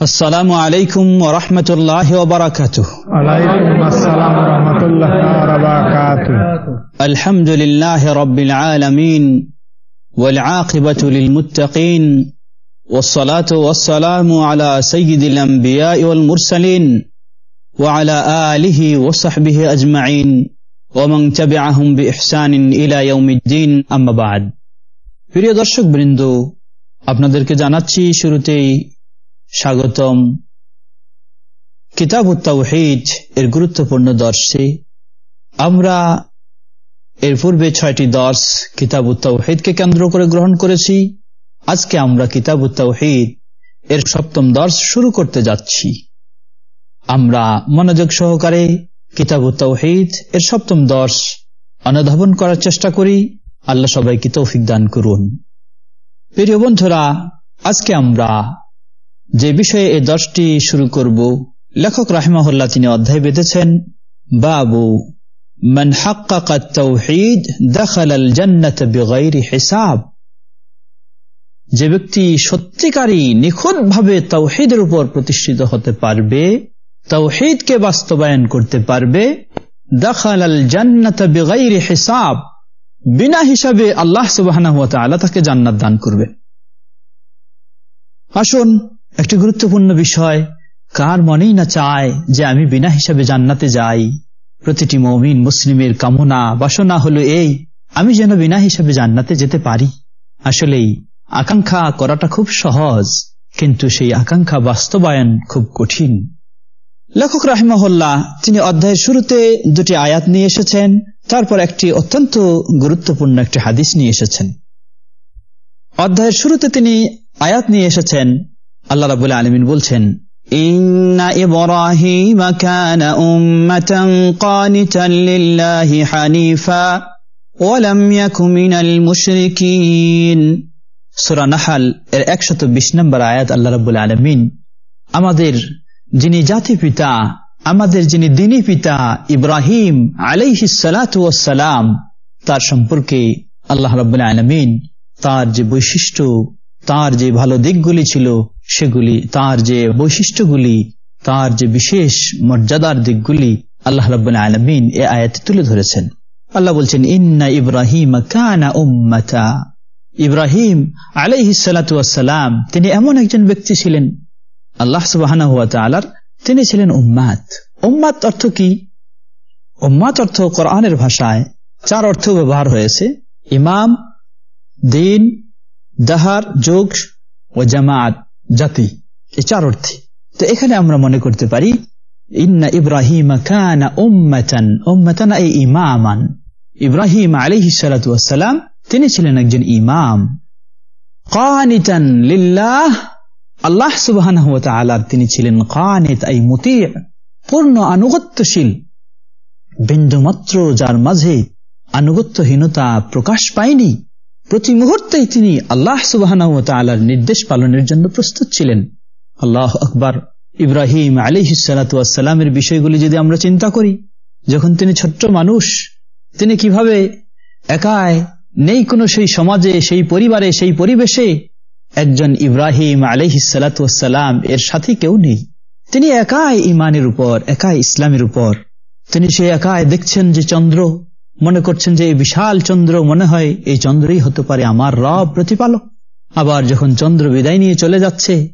السلام عليكم ورحمة الله وبركاته وعليكم السلام ورحمة الله وبركاته الحمد لله رب العالمين والعاقبة للمتقين والصلاة والسلام على سيد الأنبياء والمرسلين وعلى آله وصحبه أجمعين ومن تبعهم بإحسان إلى يوم الدين أما بعد প্রিয় দর্শক বৃন্দ আপনাদেরকে জানাচ্ছি শুরুতেই স্বাগতম। কিতাব উত্তাউহিদ এর গুরুত্বপূর্ণ দর্শে। আমরা এর পূর্বে ছয়টি দর্শ কিতাব উত্তাউহিদকে কেন্দ্র করে গ্রহণ করেছি। আজকে আমরা কিতাব উত্তাউহিদ এর সপ্তম দর্শ শুরু করতে যাচ্ছি। আমরা মনোযোগ সহকারে কিতাব উত্তাউহিদ এর সপ্তম দর্শ অনুধাবন করার চেষ্টা করি। আল্লাহ সবাইকে তৌফিক দান করুন। প্রিয় বন্ধুরা, আজকে আমরা যে বিষয়ে এই দশটি শুরু করব লেখক রাহিমাহুল্লাহ তিনি অধ্যায় বেঁধেছেন বাবু من حقق التوحيد دخل الجنة بغير حساب যে ব্যক্তি সত্যিকারী নিখুঁতভাবে তৌহিদের উপর প্রতিষ্ঠিত হতে পারবে তৌহিদকে বাস্তবায়ন করতে পারবে দখাল আল জান্নাত বেগাইর হিসাব বিনা হিসাবে আল্লাহ সুবাহ তাকে জান্নাত দান করবে আসুন একটি গুরুত্বপূর্ণ বিষয়, কার মনেই না চায় যে আমি বিনা হিসাবে জান্নাতে যাই। প্রতিটি মমিন মুসলিমের কামনা, বাসনা হলো এই, আমি যেন বিনা হিসাবে জান্নাতে যেতে পারি। আসলেই, আকাঙ্ক্ষা করাটা খুব সহজ, কিন্তু সেই আকাঙ্ক্ষা বাস্তবায়ন খুব কঠিন। লেখক রাহিমহল্লা তিনি অধ্যায়ের শুরুতে দুটি আয়াত নিয়ে এসেছেন, তারপর একটি অত্যন্ত গুরুত্বপূর্ণ একটি হাদিস নিয়ে এসেছেন। অধ্যায়ের শুরুতে তিনি আয়াত নিয়ে এসেছেন আল্লাহ রাবুল্লাহ আলমিন বলছেন إن إبراهيم كان أمة قانتا لله حنيفا ولم يك من المشركين সুরা নাহাল এর একশত বিশ নম্বর আয়াত আল্লাহ রাবুল আলমিন আমাদের যিনি জাতি পিতা আমাদের যিনি দিনী পিতা ইব্রাহিম আলাইহিসালাম তার সম্পর্কে আল্লাহ রাবুল আলমিন তার যে বৈশিষ্ট্য তার যে ভালো দিকগুলি ছিল সেগুলি, তার যে বৈশিষ্ট্যগুলি, তার যে বিশেষ মর্যাদার দিকগুলি আল্লাহ রাবুল আলমিন এ আয়াতে তুলে ধরেছেন। আল্লাহ বলছেন, ইন্না ইব্রাহিম কানা উম্মাতা। ইব্রাহিম আলাইহিসালাম তিনি এমন একজন ব্যক্তি ছিলেন, আল্লাহ সুবাহ তিনি ছিলেন উম্মাত। উম্মাত অর্থ কি? উম্মাত অর্থ কোরআনের ভাষায় চার অর্থ ব্যবহার হয়েছে, ইমাম, দিন, দাহার, যোগ ও জামাত। জাতি, এই চার অর্থে। তো এখানে আমরা মনে করতে পারি, ইন্না ইব্রাহিম এই ইমামান। ইব্রাহিম আলিহিসালাম তিনি ছিলেন একজন ইমাম। কানিতান লিল্লাহ। আল্লাহ তিনি ছিলেন কানিত এই মতি, পূর্ণ আনুগত্যশীল। বিন্দুমাত্র যার মাঝে আনুগত্যহীনতা প্রকাশ পায়নি প্রতি মুহূর্তেই তিনি আল্লাহ সুবাহ নির্দেশ পালনের জন্য প্রস্তুত ছিলেন। আল্লাহ আকবর। ইব্রাহিম আলিহিসালামের বিষয়গুলি যদি আমরা চিন্তা করি, যখন তিনি ছোট্ট মানুষ, তিনি কীভাবে একায় নেই কোনো সেই সমাজে, সেই পরিবারে, সেই পরিবেশে একজন ইব্রাহিম আলহিসালাম এর সাথে কেউ নেই। তিনি একাই ইমানের উপর, একাই ইসলামের উপর। তিনি সে একাই দেখছেন যে চন্দ্র মনে করছেন যে এই বিশাল চন্দ্র মনে হয় এই চন্দ্রই হতে পারে আমার রব প্রতিপালক। আবার যখন চন্দ্র বিদায় নিয়ে চলে যাচ্ছে,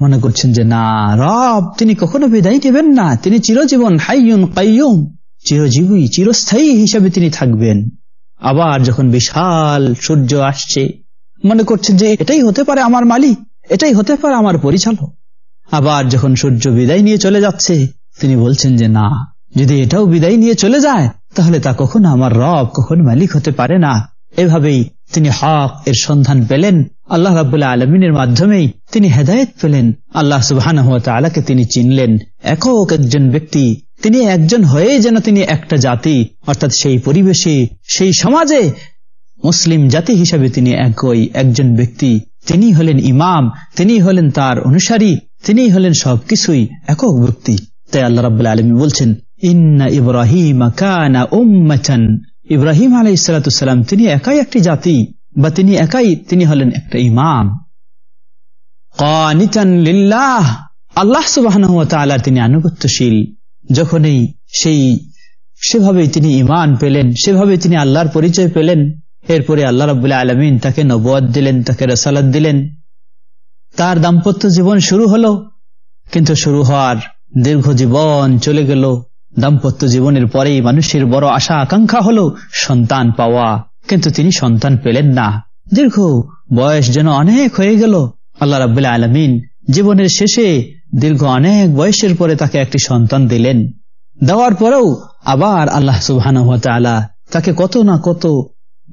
মনে করছেন যে না, রব, তিনি কখনো বিদায় নেবেন না। তিনি চিরজীবন হাইয়ুন কাইয়ুম, চিরজীবী, চিরস্থায়ী হিসেবে তিনি থাকবেন। আবার যখন বিশাল সূর্য আসছে, মনে করছেন যে এটাই হতে পারে আমার মালিক, এটাই হতে পারে আমার পরিচালক। আবার যখন সূর্য বিদায় নিয়ে চলে যাচ্ছে, তিনি বলছেন যে না, যদি এটাও বিদায় নিয়ে চলে যায় তাহলে তা কখনো আমার রব, কখন মালিক হতে পারে না। এভাবেই তিনি হক এর সন্ধান পেলেন। আল্লাহ রাবুল্লাহ আলমিনের মাধ্যমেই তিনি হেদায়ত পেলেন। আল্লাহ সুবাহ আলাকে তিনি চিনলেন। একক একজন ব্যক্তি, তিনি একজন হয়ে যেন তিনি একটা জাতি, অর্থাৎ সেই পরিবেশে, সেই সমাজে মুসলিম জাতি হিসাবে তিনি একই একজন ব্যক্তি। তিনি হলেন ইমাম, তিনি হলেন তার অনুসারী, তিনি হলেন সবকিছুই একক ব্যক্তি। তাই আল্লাহ রাবুল্লাহ আলমী বলছেন ইন্না ইব্রাহিম কানা ইব্রাহিম তিনি একাই একটি জাতি বা তিনি একাই, তিনি হলেন একটা ইমাম। লিল্লাহ। আল্লাহ তিনি আনুগত্যশীল। যখনই সেই, সেভাবেই তিনি ইমান পেলেন সেভাবে তিনি আল্লাহর পরিচয় পেলেন। এরপরে আল্লাহ রবাহ আলমিন তাকে নবাদ দিলেন, তাকে রসালাদ দিলেন। তার দাম্পত্য জীবন শুরু হলো, কিন্তু শুরু হওয়ার দীর্ঘ জীবন চলে গেল। দাম্পত্য জীবনের পরেই মানুষের বড় আশা আকাঙ্ক্ষা হলো সন্তান পাওয়া। কিন্তু তিনি সন্তান পেলেন না। দীর্ঘ বয়স যেন অনেক হয়ে গেল। আল্লাহ রাবুল্লাহ আলমিন জীবনের শেষে দীর্ঘ অনেক বয়সের পরে তাকে একটি সন্তান দিলেন। দেওয়ার পরেও আবার আল্লাহ সুবাহ তাকে কত না কত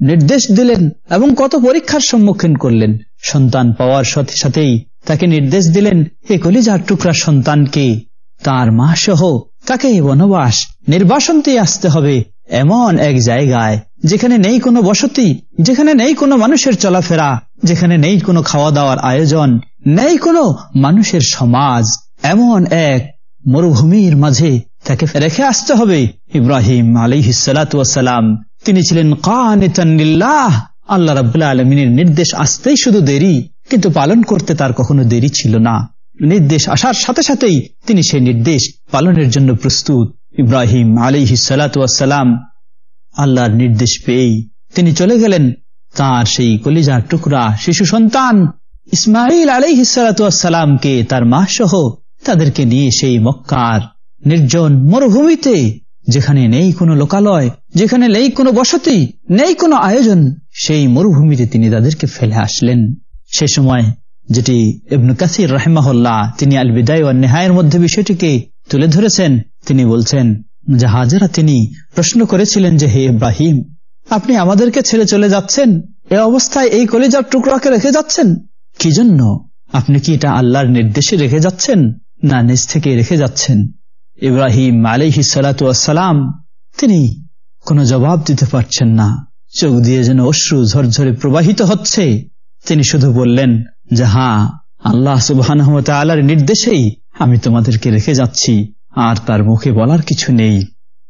নির্দেশ দিলেন এবং কত পরীক্ষার সম্মুখীন করলেন। সন্তান পাওয়ার সাথে সাথেই তাকে নির্দেশ দিলেন এ কলিজার টুকরা সন্তানকে, তার মা সহ তাকে বনবাস, নির্বাসনতে আসতে হবে এমন এক জায়গায়, যেখানে নেই কোনো বসতি, যেখানে নেই কোনো মানুষের চলাফেরা, যেখানে নেই কোনো খাওয়া দাওয়ার আয়োজন, নেই কোনো মানুষের সমাজ, এমন এক মরুভূমির মাঝে তাকে রেখে আসতে হবে। ইব্রাহিম আলিহিসালাম তিনি ছিলেন কানিতান্নিল্লাহ আল্লাহ রাবুল্লাহ আলমিনের নির্দেশ আসতেই শুধু দেরি, কিন্তু পালন করতে তার কখনো দেরি ছিল না। নির্দেশ আসার সাথে সাথেই তিনি সেই নির্দেশ পালনের জন্য প্রস্তুত। ইব্রাহিম আলিহিসালাম আল্লাহর নির্দেশ পেয়েই তিনি চলে গেলেন তার সেই কলিজার টুকরা শিশু সন্তান ইসমাইল আলিহিসালামকে তার মা সহ তাদেরকে নিয়ে সেই মক্কার নির্জন মরুভূমিতে, যেখানে নেই কোনো লোকালয়, যেখানে নেই কোনো বসতি, নেই কোনো আয়োজন, সেই মরুভূমিতে তিনি তাদেরকে ফেলে আসলেন। সে সময় যেটি ইবনু কাসির রাহেমাহল্লা তিনি আল বিদায় ও নেহায়ের মধ্যে বিষয়টিকে তুলে ধরেছেন। তিনি বলছেন, যে হাজারা তিনি প্রশ্ন করেছিলেন যে, হে ইব্রাহিম, আপনি আমাদেরকে ছেড়ে চলে যাচ্ছেন? এ অবস্থায় এই কলিজার টুকরাকে রেখে যাচ্ছেন? কি জন্য? আপনি কি এটা আল্লাহর নির্দেশে রেখে যাচ্ছেন না নিজ থেকে রেখে যাচ্ছেন? ইব্রাহিম আলিহি সালাতাম তিনি কোনো জবাব দিতে পারছেন না। চোখ দিয়ে যেন অশ্রু ঝরঝরে প্রবাহিত হচ্ছে। তিনি শুধু বললেন যে হ্যাঁ আল্লাহ সুবাহ নির্দেশেই আমি তোমাদেরকে রেখে যাচ্ছি, আর তার মুখে বলার কিছু নেই।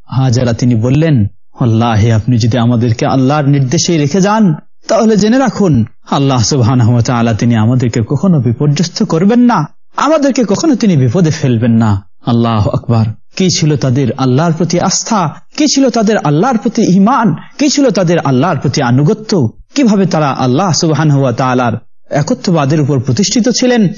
হাজারা তিনি বললেন, আল্লাহ, আপনি যদি আমাদেরকে আল্লাহর নির্দেশেই রেখে যান, তাহলে জেনে রাখুন, আল্লাহ সুবাহ তিনি আমাদেরকে কখনো বিপর্যস্ত করবেন না, আমাদেরকে কখনো তিনি বিপদে ফেলবেন না। আল্লাহ আকবার। কি ছিল তাদের আল্লাহর প্রতি আস্থা? কি ছিল তাদের আল্লাহর প্রতি ইমান কি ছিল তাদের আল্লাহর প্রতি আনুগত্য? কীভাবে তারা আল্লাহ তালার একত্ববাদের উপর প্রতিষ্ঠিত ছিলেন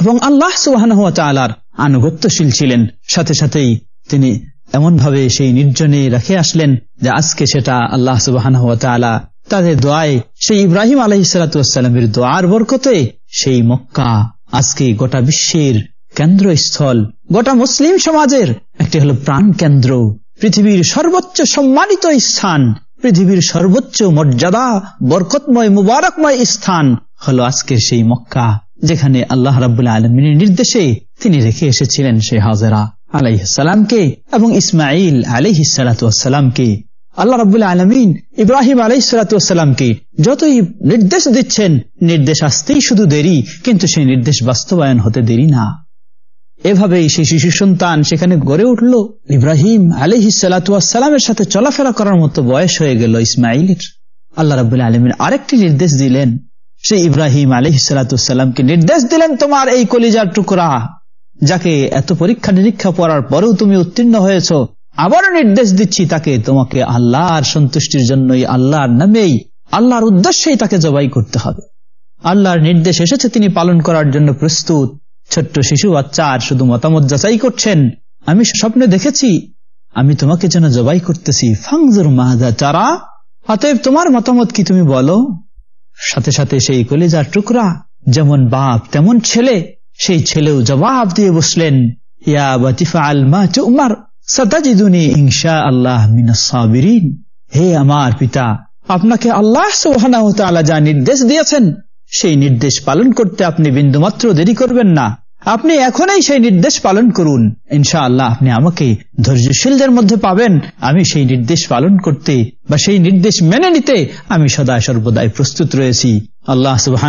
এবং আল্লাহ সুবাহান হুয়া তালার আনুগত্যশীল ছিলেন। সাথে সাথেই তিনি এমনভাবে সেই নির্জনে রেখে আসলেন যে আজকে সেটা আল্লাহ সুবাহান হুয়া তালা তাদের দোয়ায়, সেই ইব্রাহিম আলহিসামের দোয়ার বরকতে সেই মক্কা আজকে গোটা বিশ্বের কেন্দ্রস্থল, গোটা মুসলিম সমাজের একটি হল প্রাণ কেন্দ্র পৃথিবীর সর্বোচ্চ সম্মানিত স্থান, পৃথিবীর সর্বোচ্চ মর্যাদা, বরকতময়, মুবারকময় স্থান হলো আজকের সেই মক্কা যেখানে আল্লাহ রাবুল্লাহ আলমিনের নির্দেশে তিনি রেখে এসেছিলেন সেই হাজেরা আলাইসালামকে এবং ইসমাইল আলিহিসালাতামকে আল্লাহ রাবুল্লাহ আলমিন ইব্রাহিম আলাইসালাতামকে যতই নির্দেশ দিচ্ছেন, নির্দেশ আসতেই শুধু দেরি, কিন্তু সেই নির্দেশ বাস্তবায়ন হতে দেরি না। এভাবেই সেই শিশু সন্তান সেখানে গড়ে উঠল। ইব্রাহিম আলিহিসালামের সাথে চলাফেরা করার মতো বয়স হয়ে গেল ইসমাইলের আল্লাহ রাবুল্লাহ আলমিন আরেকটি নির্দেশ দিলেন সে ইব্রাহিম আলিহিসালামকে নির্দেশ দিলেন, তোমার এই কলিজার টুকরা, যাকে এত পরীক্ষা নিরীক্ষা পড়ার পরেও তুমি উত্তীর্ণ হয়েছ, আবারও নির্দেশ দিচ্ছি তাকে। তোমাকে আল্লাহর সন্তুষ্টির জন্যই, আল্লাহর নামেই, আল্লাহর উদ্দেশ্যেই তাকে জবাই করতে হবে। আল্লাহর নির্দেশ এসেছে, তিনি পালন করার জন্য প্রস্তুত। ছোট্ট শিশু বাচ্চা আর শুধু মতামত যাচাই করছেন, আমি স্বপ্নে দেখেছি, আমি তোমাকে যেন জবাই করতেছি। ফাংজুর মাহাদা চারা অতএব তোমার মতামত কি তুমি বলো? সাথে সাথে সেই কলেজার টুকরা, যেমন বাপ, তেমন ছেলে, সেই ছেলেও জবাব দিয়ে বসলেন, ইয়া বাতিফা সতাজিদুনি ইনশা আল্লাহ হে আমার পিতা, আপনাকে আল্লাহ সোহানা যা নির্দেশ দিয়েছেন, সেই নির্দেশ পালন করতে আপনি বিন্দুমাত্র দেরি করবেন না। আপনি এখনই সেই নির্দেশ পালন করুন। ইনশা আল্লাহ আপনি আমাকে ধৈর্যশীলদের মধ্যে পাবেন। আমি সেই নির্দেশ পালন করতে বা সেই নির্দেশ মেনে নিতে আমি সদা সর্বদাই প্রস্তুত রয়েছি। আল্লাহ সুবাহ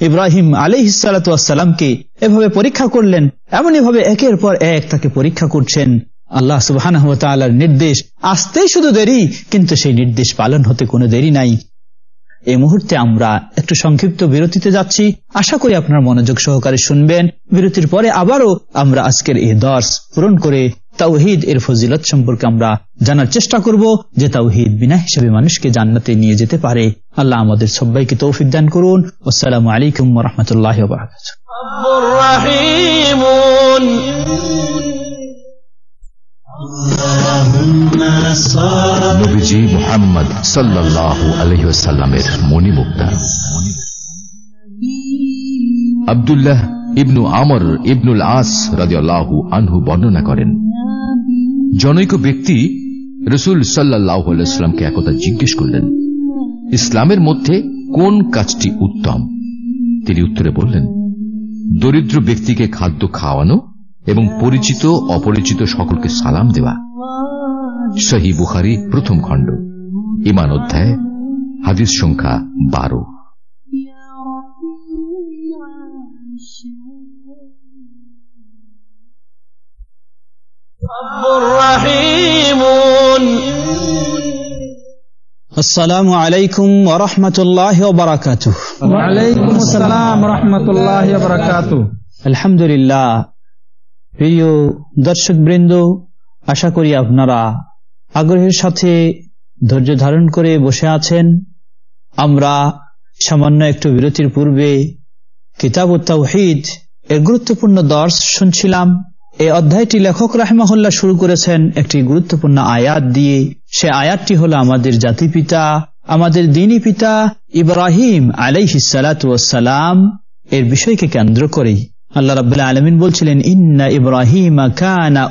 ইব্রাহিম আলিহিসালামকে এভাবে পরীক্ষা করলেন এমনই ভাবে একের পর এক তাকে পরীক্ষা করছেন। আল্লাহ সুবাহ নির্দেশ আসতেই শুধু দেরি, কিন্তু সেই নির্দেশ পালন হতে কোনো দেরি নাই। এই মুহূর্তে আমরা একটু সংক্ষিপ্ত বিরতিতে যাচ্ছি। আশা করি আপনার মনোযোগ সহকারে শুনবেন। বিরতির পরে আবারও আমরা আজকের এই দর্শ পূরণ করে তাওহিদ এর ফজিলত সম্পর্কে আমরা জানার চেষ্টা করব, যে তাওহিদ বিনা হিসেবে মানুষকে জান্নাতে নিয়ে যেতে পারে। আল্লাহ আমাদের সবাইকে তৌফিক দান করুন। আসসালামু আলাইকুম রহমতুল্লাহ সাল্লাহ আবদুল্লাহ ইবনু আমর ইবনুল আস আনহু বর্ণনা করেন, জনৈক ব্যক্তি রসুল সাল্লাহামকে একথা জিজ্ঞেস করলেন, ইসলামের মধ্যে কোন কাজটি উত্তম? তিনি উত্তরে বললেন, দরিদ্র ব্যক্তিকে খাদ্য খাওয়ানো এবং পরিচিত অপরিচিত সকলকে সালাম দেওয়া। সহি বুখারি প্রথম খণ্ড ইমান অধ্যায় হাদিস সংখ্যা বারো। আসসালামু আলাইকুম ওরহমতুল্লাহ বারাকাতু ওয়ালাইকুম আসসালাম রহমতুল্লাহ বারাকাত আলহামদুলিল্লাহ। প্রিয় দর্শক বৃন্দ আশা করি আপনারা আগ্রহের সাথে ধৈর্য ধারণ করে বসে আছেন। আমরা সামান্য একটু বিরতির পূর্বে কিতাব তাওহিদ এর গুরুত্বপূর্ণ দর্শ শুনছিলাম। এই অধ্যায়টি লেখক রাহমাহুল্লাহ শুরু করেছেন একটি গুরুত্বপূর্ণ আয়াত দিয়ে। সে আয়াতটি হল আমাদের জাতি পিতা, আমাদের দিনী পিতা ইব্রাহিম আলাইহিসালাম এর বিষয়কে কেন্দ্র করেই। আল্লাহ রাবুল্লাহ আলমিন বলছিলেন, ইন্না ইব্রাহিম কানা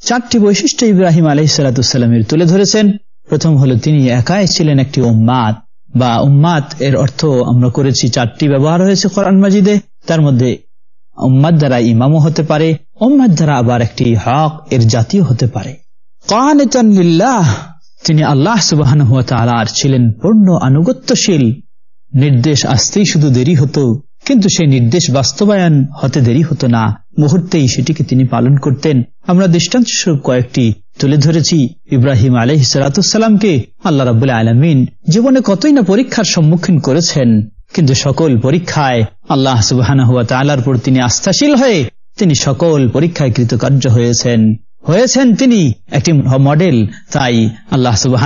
চারটি বৈশিষ্ট্য ইব্রাহিম আলাইহিসসালামের তুলে ধরেছেন। প্রথম হলো, তিনি একাই ছিলেন একটি উম্মাদ। বা উম্মাদ এর অর্থ আমরা করেছি চারটি ব্যবহার হয়েছে কোরআন মাজিদে। তার মধ্যে উম্মাদ দ্বারা ইমামও হতে পারে, উম্মাদ দ্বারা আবার একটি হক এর জাতীয় হতে পারে। লিল্লাহ তিনি আল্লাহ সুবাহান আর ছিলেন পূর্ণ আনুগত্যশীল। নির্দেশ আসতেই শুধু দেরি হতো, কিন্তু সেই নির্দেশ বাস্তবায়ন হতে দেরি হতো না। মুহূর্তেই সেটিকে তিনি পালন করতেন। আমরা দৃষ্টান্ত স্বরূপ কয়েকটি তুলে ধরেছি। ইব্রাহিম আলহ সালাতামকে আল্লাহ রাবুল্লাহ আলমিন জীবনে কতই না পরীক্ষার সম্মুখীন করেছেন, কিন্তু সকল পরীক্ষায় আল্লাহ সুবাহ তালার পর তিনি আস্থাশীল হয়ে তিনি সকল পরীক্ষায় কৃতকার্য হয়েছেন। হয়েছেন তিনি একটি মডেল। তাই আল্লাহ সুবাহ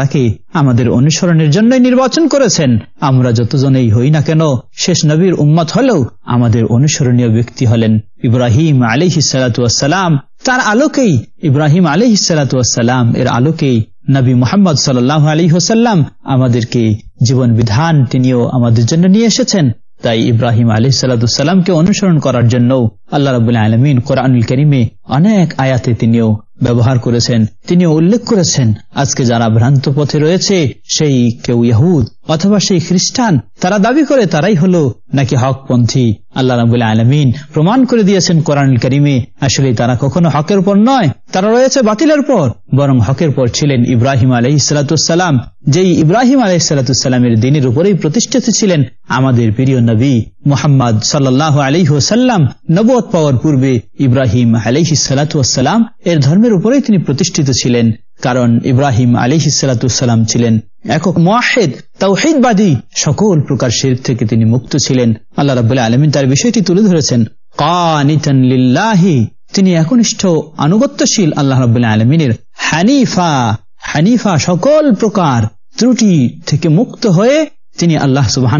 তাকে আমাদের অনুসরণের জন্যই নির্বাচন করেছেন। আমরা যতজনেই হই না কেন, শেষ নবীর উম্মত হলেও আমাদের অনুসরণীয় ব্যক্তি হলেন ইব্রাহিম আলিহি সালাতাম তার আলোকেই ইব্রাহিম আলিহি সালাতাম এর আলোকেই নবী মোহাম্মদ সাল্লাহ আলী হোসাল্লাম আমাদেরকে জীবন বিধান তিনিও আমাদের জন্য নিয়ে এসেছেন। তাই ইব্রাহিম আলী সাল্লাহামকে অনুসরণ করার জন্য আল্লাহ রবুল্লাহ আলমিন কোরআনুল করিমে অনেক আয়াতে তিনিও ব্যবহার করেছেন, তিনিও উল্লেখ করেছেন, আজকে যারা ভ্রান্ত পথে রয়েছে, সেই কেউ ইহুদ অথবা সেই খ্রিস্টান তারা দাবি করে তারাই হলো নাকি হকপন্থী। আল্লাহ রাবুল্লাহ আলমিন প্রমাণ করে দিয়েছেন কোরআনুল করিমে, আসলে তারা কখনো হকের পর নয়, তারা রয়েছে বাতিলের পর বরং হকের পর ছিলেন ইব্রাহিম আলহ সালাতাম যেই ইব্রাহিম আলহিসাল্লামের দিনের উপরেই প্রতিষ্ঠিত ছিলেন আমাদের প্রিয় নবী মোহাম্মদ সাল্লাহ আলী হোসাল্লাম নবত পাওয়ার পূর্বে ইব্রাহিম আলহি সালাতাম এর ধর্মের উপরেই তিনি প্রতিষ্ঠিত ছিলেন, কারণ ইব্রাহিম আলিহি সালাতাম ছিলেন একক মোয়াহেদ তাওহিদবাদী সকল প্রকার শের থেকে তিনি মুক্ত ছিলেন। আল্লাহ রাবুল্লাহ আলমিন তার বিষয়টি তুলে ধরেছেন। কানিতান লিল্লাহি, তিনি একনিষ্ঠ, আনুগত্যশীল আল্লাহ রাবুল্লাহ আলমিনের হানিফা। হানিফা সকল প্রকার ত্রুটি থেকে মুক্ত হয়ে তিনি আল্লাহ সুবাহ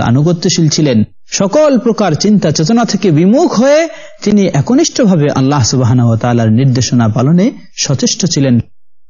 আনুগত্যশীল ছিলেন। সকল প্রকার চিন্তা চেতনা থেকে বিমুখ হয়ে তিনি একনিষ্ঠভাবে আল্লাহ সুবাহ নির্দেশনা পালনে সচেষ্ট ছিলেন,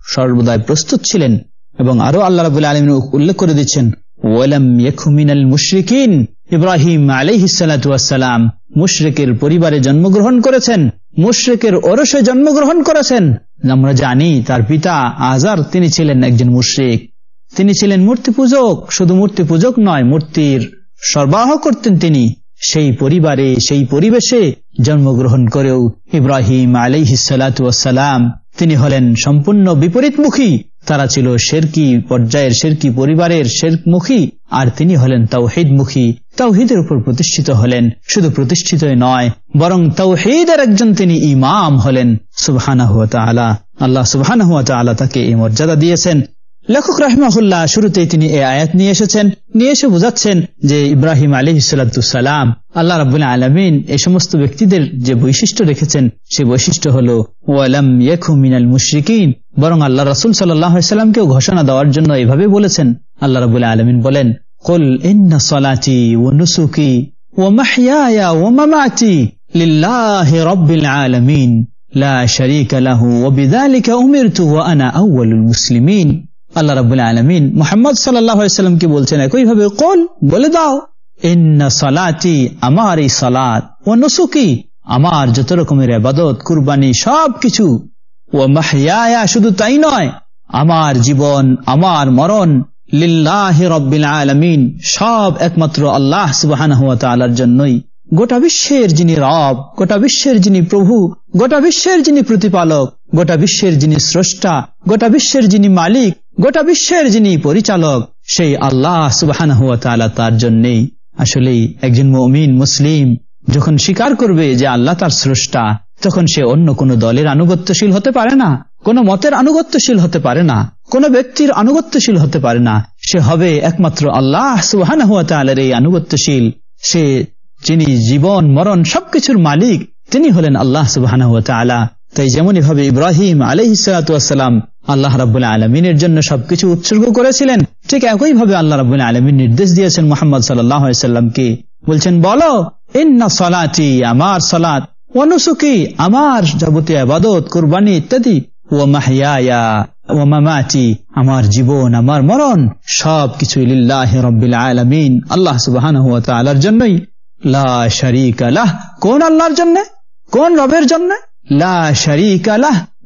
সর্বদাই প্রস্তুত ছিলেন। এবং আরও আল্লাহ রাবুল আলমিন উল্লেখ করে দিচ্ছেন, ওয়ালাম ইয়ুমিনাল মুশরিকিন। ইব্রাহিম আলিহিসালাম মুশরেকের পরিবারে জন্মগ্রহণ করেছেন, মুশরেকের ওরসে জন্মগ্রহণ করেছেন। আমরা জানি তার পিতা আজার তিনি ছিলেন একজন মুশরিক। তিনি ছিলেন মূর্তি পূজক, শুধু মূর্তি পূজক নয়, মূর্তির সরবরাহ করতেন তিনি। সেই পরিবারে, সেই পরিবেশে জন্মগ্রহণ করেও ইব্রাহিম আলিহিসালাম তিনি হলেন সম্পূর্ণ বিপরীতমুখী। তারা ছিল শেরকি পর্যায়ের, শেরকি পরিবারের শেরকমুখী, আর তিনি হলেন তাওহিদমুখী। তাওহিদের উপর প্রতিষ্ঠিত হলেন, শুধু প্রতিষ্ঠিত নয়, বরং তাওহিদের একজন তিনি ইমাম হলেন সুবহানা হুয়া আল্লাহ সুবহানা হুয়া তাকে এই মর্যাদা দিয়েছেন। লেখক রাহমাহুল্লাহ শুরুতেই তিনি এই আয়াত নিয়ে এসেছেন। নিয়ে এসে বুঝাচ্ছেন যে ইব্রাহিম আলী সালাম আল্লাহ রাবুল্লাহ আলমিন এই সমস্ত ব্যক্তিদের যে বৈশিষ্ট্য রেখেছেন, সে বৈশিষ্ট্য হল, ওয়ালাম ইয়েখু মিনাল মুশরিকিন, বরং আল্লাহ রসুল সাল্লাহামকেও ঘোষণা দেওয়ার জন্য এভাবে বলেছেন। আল্লাহ রাবুল্লাহ আলমিন বলেন, কল ইন্না সলাচি ও নুসুকি ও মাহিয়া ও মামাচি লিল্লাহ রব্বিল আলমিন। লা শরীকা লাহু ওবিদালিকা উমিরতু ওয়া আনা আউয়ালুল মুসলিমিন। আল্লাহ রাবুল্লাহ আলমিন মোহাম্মদ সাল্লাহামকে বলছেন একইভাবে কোন বলে দাও সালাতি আমার এই সালাত, ও নসুকি, আমার যত রকমের আবাদত কুরবানি সব কিছু ও মাহিয়া শুধু তাই নয়, আমার জীবন, আমার মরণ, লিল্লাহ রব্বিল আলমিন, সব একমাত্র আল্লাহ সুবাহান তালার জন্যই। গোটা বিশ্বের যিনি রব, গোটা বিশ্বের যিনি প্রভু, গোটা বিশ্বের যিনি প্রতিপালক, গোটা বিশ্বের যিনি স্রষ্টা, গোটা বিশ্বের যিনি মালিক গোটা বিশ্বের যিনি পরিচালক, সেই আল্লাহ সুবাহান হুয়া তালা তার জন্যেই আসলেই একজন মমিন, মুসলিম, যখন স্বীকার করবে যে আল্লাহ তার স্রষ্টা, তখন সে অন্য কোন দলের আনুগত্যশীল হতে পারে না, কোন মতের আনুগত্যশীল হতে পারে না, কোন ব্যক্তির আনুগত্যশীল হতে পারে না। সে হবে একমাত্র আল্লাহ সুবাহান হুয়া তালের এই আনুগত্যশীল। সে যিনি জীবন, মরণ সবকিছুর মালিক, তিনি হলেন আল্লাহ সুবাহান হুয়া তালা তাই যেমনই ভাবে ইব্রাহিম আলহিসাম আল্লাহ রাবুল্লাহ আলমিনের জন্য সবকিছু উৎসর্গ করেছিলেন। ঠিক একইভাবে আল্লাহ রাবুল্লাহ আলমিন নির্দেশ দিয়েছেন মোহাম্মদ সাল্লাহামকে বলছেন, বলো, ইন্না সলাচি আমার সলাত, অনুসুকি, আমার যাবতীয় আবাদত কোরবানি ইত্যাদি ও মাহিয়া ও মামাচি আমার জীবন, আমার মরণ সব কিছু লিল্লাহ রব্বিল আলমিন, আল্লাহ সুবাহ জন্যই। লা শরিক কোন আল্লাহর জন্য? কোন রবের জন্য? লা শরিক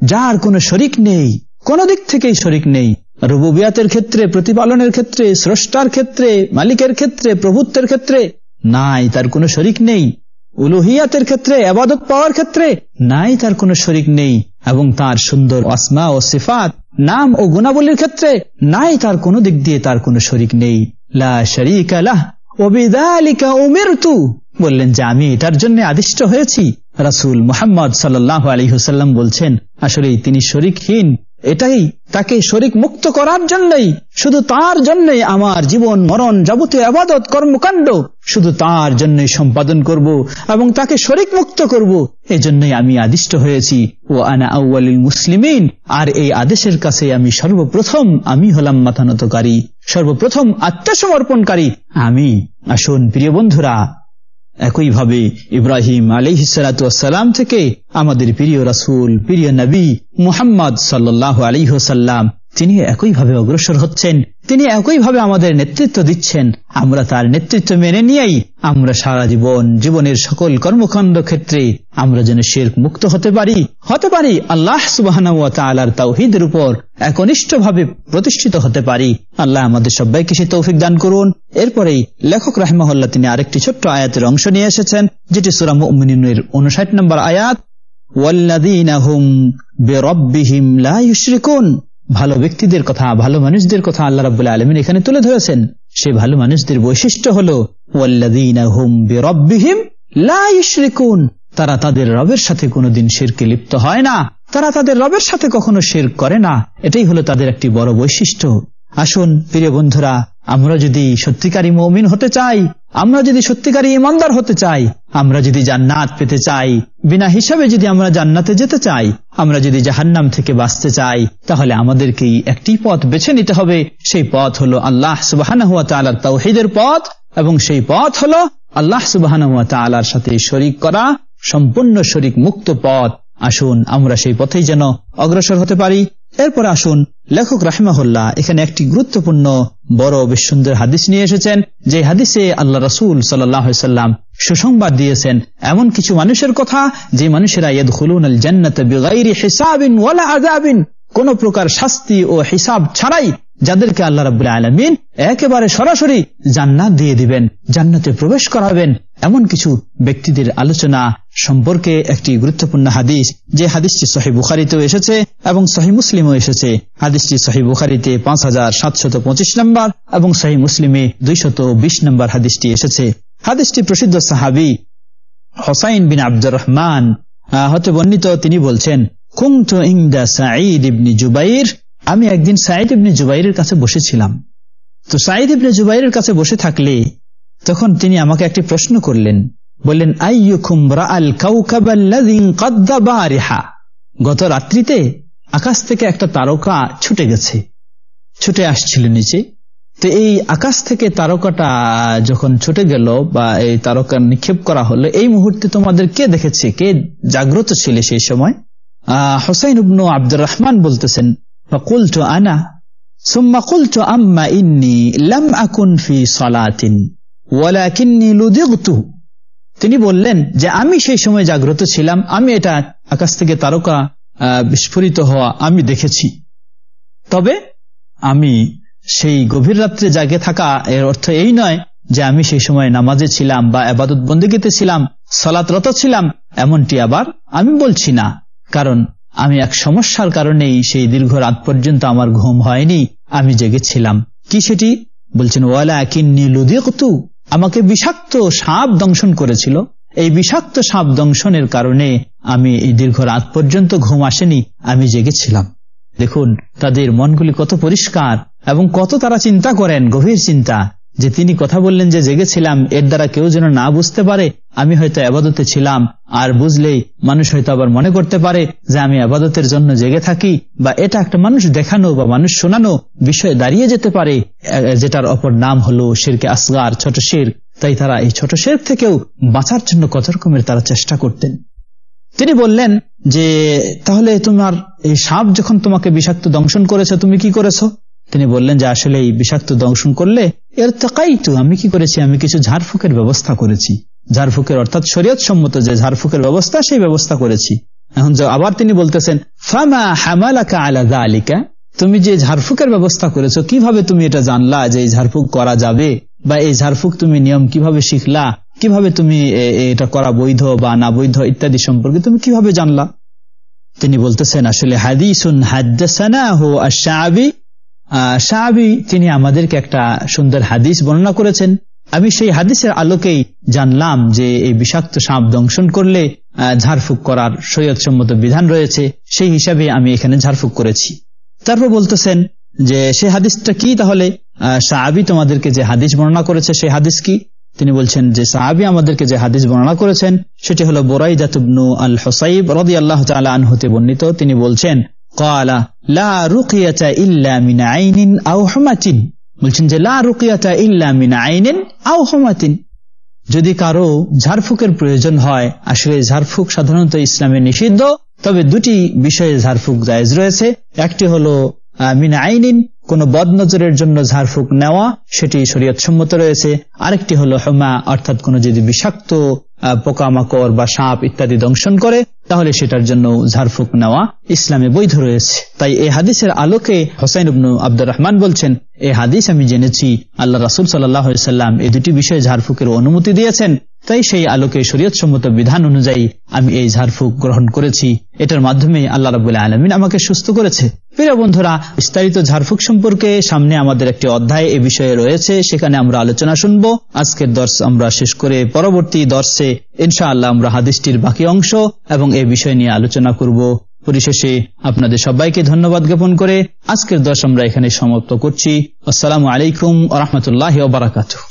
যার কোনো শরিক নেই। কোন দিক থেকেই শরিক নেই। রুবুবিয়াতের ক্ষেত্রে, প্রতিপালনের ক্ষেত্রে, স্রষ্টার ক্ষেত্রে, মালিকের ক্ষেত্রে, প্রভুত্বের ক্ষেত্রে নাই তার কোনো শরিক নেই। উলুহিয়াতের ক্ষেত্রে, আবাদত পাওয়ার ক্ষেত্রে নাই তার কোনো শরিক নেই এবং তার সুন্দর অসমা ও সিফাত, নাম ও গুণাবলীর ক্ষেত্রে নাই তার কোনো দিক দিয়ে তার কোনো শরিক নেই। বললেন যে আমি এটার জন্য আদিষ্ট হয়েছি। রাসুল মোহাম্মদ সাল্লাহ আলী হুসাল্লাম বলছেন আসলে তিনি শরিকহীন। এটাই তাকে শরিক মুক্ত করার জন্যই, শুধু তার জন্যই আমার জীবন মরণ যাবতীয় আবাদত, কর্মকাণ্ড, শুধু তার জন্যই সম্পাদন করব এবং তাকে শরিক মুক্ত করব। এজন্যই আমি আদিষ্ট হয়েছি। ও আনা আউ্বালিল মুসলিমিন, আর এই আদেশের কাছে আমি সর্বপ্রথম আমি হলাম মাথানতকারী সর্বপ্রথম আত্মসমর্পণকারী। আমি আসুন প্রিয় বন্ধুরা একইভাবে ইব্রাহিম আলিহিসালাম থেকে আমাদের প্রিয় রাসুল প্রিয় নবী মুহাম্মদ সাল্লাহ আলিহসাল্লাম তিনি একইভাবে অগ্রসর হচ্ছেন। তিনি একইভাবে আমাদের নেতৃত্ব দিচ্ছেন। আমরা তার নেতৃত্ব মেনে নিয়েই আমরা সারা জীবন, জীবনের সকল কর্মকাণ্ড ক্ষেত্রে আমরা যেন শের মুক্ত হতে পারি। হতে পারি আল্লাহ সুবাহর তাওহিদের উপর একনিষ্ঠভাবে প্রতিষ্ঠিত হতে পারি। আল্লাহ আমাদের সবাইকে সে তৌফিক দান করুন। এরপরেই লেখক রাহমাহুল্লাহ তিনি আরেকটি ছোট্ট আয়াতের অংশ নিয়ে এসেছেন, যেটি সুরাম উমিনের উনষাট নম্বর আয়াত ওয়াল্লাদিনাহুম বেরব্বিহিম লা ইউশরিকুন। ভালো ব্যক্তিদের কথা, ভালো মানুষদের কথা আল্লাহ রাবুল্লাহ আলমিন এখানে তুলে ধরেছেন। সে ভালো মানুষদের বৈশিষ্ট্য হল তারা তাদের রবের সাথে কোনোদিন শেরকে লিপ্ত হয় না। তারা তাদের রবের সাথে কখনো শের করে না। এটাই হলো তাদের একটি বড় বৈশিষ্ট্য। আসুন, প্রিয় বন্ধুরা আমরা যদি সত্যিকারী মৌমিন হতে চাই, আমরা যদি সত্যিকারী ইমানদার হতে চাই, আমরা যদি জান্নাত পেতে চাই, বিনা হিসাবে যদি আমরা জান্নাতে যেতে চাই, আমরা যদি জাহান্নাম থেকে বাঁচতে চাই, তাহলে আমাদেরকে একটি পথ বেছে নিতে হবে। সেই পথ হলো আল্লাহ তালার তাওহিদের পথ এবং সেই পথ হলো আল্লাহ তালার সাথে শরিক করা, সম্পূর্ণ শরিক মুক্ত পথ। আসুন, আমরা সেই পথেই যেন অগ্রসর হতে পারি। এরপর আসুন, লেখক রাহমাহুল্লাহ এখানে একটি গুরুত্বপূর্ণ, বড় বেশ সুন্দর হাদিস নিয়ে এসেছেন, যে হাদিসে আল্লাহ রসুল সাল্লাম সুসংবাদ দিয়েছেন, এমন কিছু মানুষের কথা, যে মানুষেরা ইয়দ খুলুন আল জান্নাত কোন প্রকার শাস্তি ও হিসাব ছাড়াই যাদেরকে আল্লাহ রাবুল্লাহ আলমিন একেবারে সরাসরি জান্নাত দিয়ে দিবেন, জান্নাতে প্রবেশ করাবেন, এমন কিছু ব্যক্তিদের আলোচনা সম্পর্কে একটি গুরুত্বপূর্ণ হাদিস, যে হাদিসটি সহি বুখারিতেও এসেছে এবং সহি মুসলিমও এসেছে। হাদিসটি সহি বুখারিতে পাঁচ হাজার সাতশত পঁচিশ নম্বর এবং সহি মুসলিমে দুইশত বিশ নম্বর হাদিসটি এসেছে। হাদিসটি প্রসিদ্ধ সাহাবি হোসাইন বিন আব্দুর রহমান হতে বর্ণিত। তিনি বলছেন কুমতু ইংদা সাঈদ ইবনি জুবাইর? আমি একদিন সাইদ ইবনি জুবাইরের কাছে বসেছিলাম। তো সাইদ ইবনে জুবাইরের কাছে বসে থাকলে তখন তিনি আমাকে একটি প্রশ্ন করলেন বললেন গত রাত্রিতে আকাশ থেকে একটা তারকা ছুটে গেছে, ছুটে আসছিল নিচে। তো এই আকাশ থেকে তারকাটা যখন ছুটে গেল বা এই তারকা নিক্ষেপ করা হলো, এই মুহূর্তে তোমাদের কে দেখেছে? কে জাগ্রত ছিল সেই সময়? আহ হোসাইন উবনু আব্দুর রহমান বলতেছেন আনা, সুম্মা কুলতু আম্মা ইন্নি লাম আকুন ফি সলাতিন, ওয়ালাকিন্নি লুদিগতু। তিনি বললেন যে আমি সেই সময় জাগ্রত ছিলাম, আমি এটা আকাশ থেকে তারকা বিস্ফোরিত হওয়া আমি দেখেছি। তবে আমি সেই গভীর রাত্রে জাগে থাকা, এর অর্থ এই নয় যে আমি সেই সময় নামাজে ছিলাম বা আবাদত বন্দীগীতে ছিলাম, সলাতরত ছিলাম, এমনটি আবার আমি বলছি না। কারণ আমি এক সমস্যার কারণেই সেই দীর্ঘ রাত পর্যন্ত আমার ঘুম হয়নি, আমি জেগেছিলাম। কি সেটি? বলছেন ওয়ালা কিন্নি লুদিকতু আমাকে বিষাক্ত সাপ দংশন করেছিল। এই বিষাক্ত সাপ দংশনের কারণে আমি এই দীর্ঘ রাত পর্যন্ত ঘুম আসেনি, আমি জেগেছিলাম। দেখুন, তাদের মনগুলি কত পরিষ্কার এবং কত তারা চিন্তা করেন, গভীর চিন্তা। যে তিনি কথা বললেন যে জেগেছিলাম, এর দ্বারা কেউ যেন না বুঝতে পারে, আমি হয়তো আবাদতে ছিলাম। আর বুঝলেই মানুষ হয়তো আবার মনে করতে পারে যে আমি আবাদতের জন্য জেগে থাকি, বা এটা একটা মানুষ দেখানো বা মানুষ শোনানো বিষয়ে দাঁড়িয়ে যেতে পারে যেটার অপর নাম হলো শিরকে আসগার, ছোট শির। তাই তারা এই ছোট শের থেকেও বাঁচার জন্য কত রকমের তারা চেষ্টা করতেন। তিনি বললেন যে, তাহলে তোমার এই সাপ যখন তোমাকে বিষাক্ত দংশন করেছে, তুমি কি করেছ? তিনি বললেন যে, আসলে এই বিষাক্ত দংশন করলে এর তাকাই তো আমি কি করেছি? আমি কিছু ঝাড়ফুকের ব্যবস্থা করেছি। ঝাড়ফুকের অর্থাৎ শরীয়ত সম্মত যে ঝাড়ফুকের ব্যবস্থা, সেই ব্যবস্থা করেছি। এখন আবার তিনি বলতেছেন, ফামা হামালাকা আলাদা আলিকা তুমি যে ঝাড়ফুকের ব্যবস্থা করেছ, কীভাবে তুমি এটা জানলা যে এই ঝাড়ফুক করা যাবে? বা এই ঝাড়ফুক তুমি নিয়ম কীভাবে শিখলা? কীভাবে তুমি এটা করা বৈধ বা না বৈধ ইত্যাদি সম্পর্কে তুমি কীভাবে জানলা? তিনি বলতেছেন, আসলে হাদিসুন হাদ্দাসানা হো আশাবি শাহাবি, তিনি আমাদেরকে একটা সুন্দর হাদিস বর্ণনা করেছেন। আমি সেই হাদিসের আলোকেই জানলাম যে এই বিষাক্ত সাপ দংশন করলে ঝাড়ফুক করার সম্মত বিধান রয়েছে। সেই হিসাবে আমি এখানে ঝাড়ফুক করেছি। তারপর বলতেছেন যে, সে হাদিসটা কি তাহলে? সাহাবি তোমাদেরকে যে হাদিস বর্ণনা করেছে সেই হাদিস কি? তিনি বলছেন যে সাহাবি আমাদেরকে যে হাদিস বর্ণনা করেছেন, সেটি হল বোরাই জাতুবনু আল হোসাইব রদি আল্লাহ আনহতে বর্ণিত। তিনি বলছেন কলা লা রুকিয়াতা ইল্লা মিন আইনিন আও হমাতিন। বলছেন যে লা রুকিয়াতা ইল্লা মিন আইনিন আও হমাতিন। যদি কারও ঝাড়ফুকের প্রয়োজন হয়, আসলে ঝাড়ফুক সাধারণত ইসলামে নিষিদ্ধ, তবে দুটি বিষয়ে ঝাড়ফুক জায়েজ রয়েছে। একটি হলো মিন আইনিন, কোন বদনজরের জন্য ঝাড়ফুক নেওয়া, সেটি শরীয়ত সম্মত রয়েছে। আরেকটি হলো হমা, অর্থাৎ কোন যদি বিষাক্ত পোকামাকড় বা সাপ ইত্যাদি দংশন করে, তাহলে সেটার জন্য ঝাড়ফুঁক নেওয়া ইসলামে বৈধ রয়েছে। তাই এই হাদিসের আলোকে হোসাইন উবনু আব্দুর রহমান বলছেন, এ হাদিস আমি জেনেছি, আল্লাহ রাসুল সাল্লাম এই দুটি বিষয়ে ঝাড়ফুকের অনুমতি দিয়েছেন। তাই সেই আলোকে শরীয়ত সম্মত বিধান অনুযায়ী আমি এই ঝাড়ফুক গ্রহণ করেছি। এটার মাধ্যমে আল্লাহ রাবুল্লাহ আলমিন আমাকে সুস্থ করেছে। প্রিয় বন্ধুরা, বিস্তারিত ঝাড়ফুক সম্পর্কে সামনে আমাদের একটি অধ্যায় এ বিষয়ে রয়েছে, সেখানে আমরা আলোচনা শুনব। আজকের দর্শ আমরা শেষ করে পরবর্তী দর্শে ইনশা আল্লাহ আমরা হাদিসটির বাকি অংশ এবং এ বিষয় নিয়ে আলোচনা করব। পরিশেষে আপনাদের সবাইকে ধন্যবাদ জ্ঞাপন করে আজকের দর্শ আমরা এখানে সমাপ্ত করছি। আসসালামু আলাইকুম রহমতুল্লাহ বারাকাতু